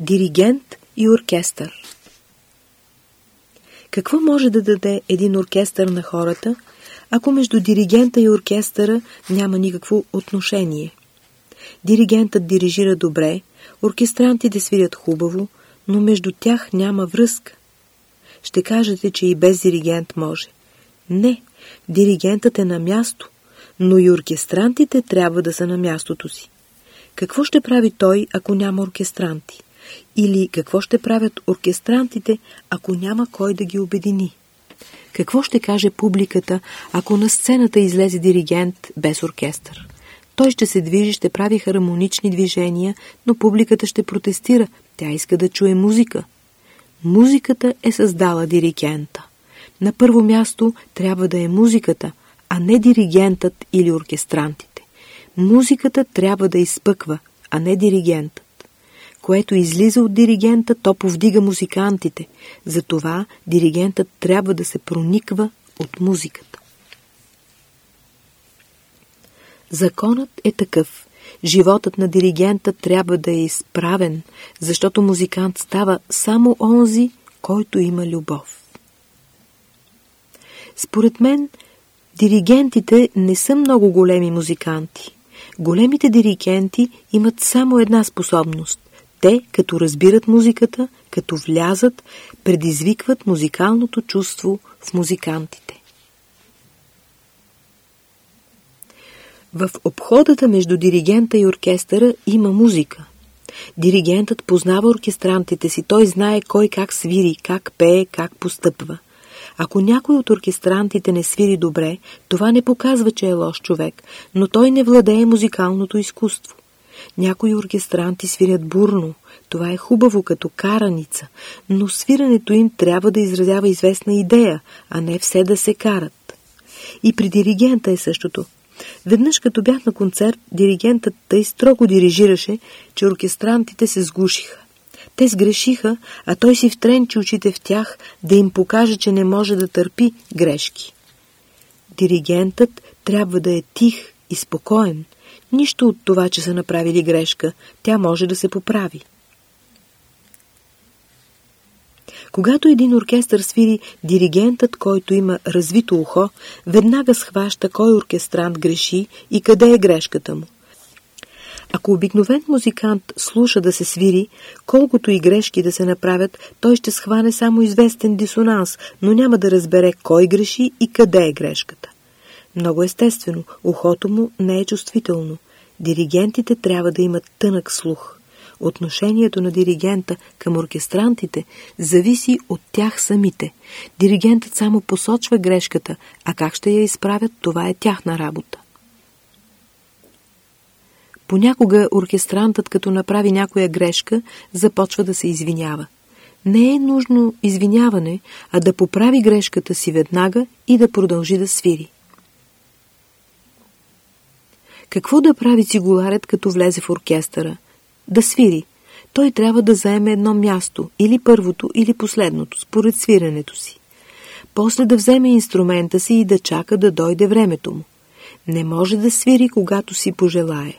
Диригент и оркестър Какво може да даде един оркестър на хората, ако между диригента и оркестъра няма никакво отношение? Диригентът дирижира добре, оркестрантите свирят хубаво, но между тях няма връзка. Ще кажете, че и без диригент може. Не, диригентът е на място, но и оркестрантите трябва да са на мястото си. Какво ще прави той, ако няма оркестранти? Или какво ще правят оркестрантите, ако няма кой да ги обедини? Какво ще каже публиката, ако на сцената излезе диригент без оркестър? Той ще се движи, ще прави хармонични движения, но публиката ще протестира. Тя иска да чуе музика. Музиката е създала диригента. На първо място трябва да е музиката, а не диригентът или оркестрантите. Музиката трябва да изпъква, а не диригентът. Което излиза от диригента, то повдига музикантите. Затова диригентът трябва да се прониква от музиката. Законът е такъв. Животът на диригента трябва да е изправен, защото музикант става само онзи, който има любов. Според мен, диригентите не са много големи музиканти. Големите диригенти имат само една способност. Те, като разбират музиката, като влязат, предизвикват музикалното чувство в музикантите. В обходата между диригента и оркестъра има музика. Диригентът познава оркестрантите си, той знае кой как свири, как пее, как постъпва. Ако някой от оркестрантите не свири добре, това не показва, че е лош човек, но той не владее музикалното изкуство. Някои оркестранти свирят бурно, това е хубаво като караница, но свирането им трябва да изразява известна идея, а не все да се карат. И при диригента е същото. Веднъж като бях на концерт, диригентът тъй строго дирижираше, че оркестрантите се сгушиха. Те сгрешиха, а той си втренчи очите в тях да им покаже, че не може да търпи грешки. Диригентът трябва да е тих и спокоен. Нищо от това, че са направили грешка, тя може да се поправи. Когато един оркестър свири, диригентът, който има развито ухо, веднага схваща кой оркестрант греши и къде е грешката му. Ако обикновен музикант слуша да се свири, колкото и грешки да се направят, той ще схване само известен дисонанс, но няма да разбере кой греши и къде е грешката. Много естествено, ухото му не е чувствително. Диригентите трябва да имат тънък слух. Отношението на диригента към оркестрантите зависи от тях самите. Диригентът само посочва грешката, а как ще я изправят, това е тяхна работа. Понякога оркестрантът, като направи някоя грешка, започва да се извинява. Не е нужно извиняване, а да поправи грешката си веднага и да продължи да свири. Какво да прави цигуларят, като влезе в оркестъра? Да свири. Той трябва да заеме едно място, или първото, или последното, според свирането си. После да вземе инструмента си и да чака да дойде времето му. Не може да свири, когато си пожелае.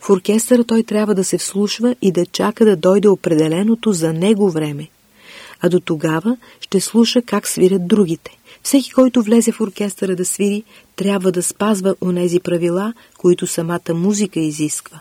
В оркестъра той трябва да се вслушва и да чака да дойде определеното за него време. А до тогава ще слуша как свирят другите. Всеки, който влезе в оркестъра да свири, трябва да спазва онези правила, които самата музика изисква.